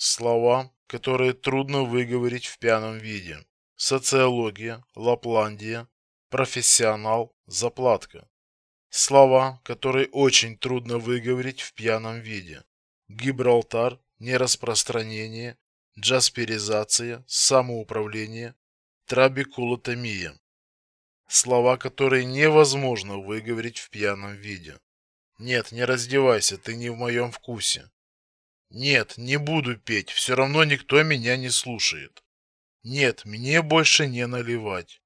Слова, которые трудно выговорить в пьяном виде. Социология, Лапландия, профессионал, заплатка. Слова, которые очень трудно выговорить в пьяном виде. Гибралтар, нераспространение, джасперизация, самоуправление, трабекулотомия. Слова, которые невозможно выговорить в пьяном виде. Нет, не раздевайся, ты не в моем вкусе. Нет, не буду петь, все равно никто меня не слушает. Нет, мне больше не наливать.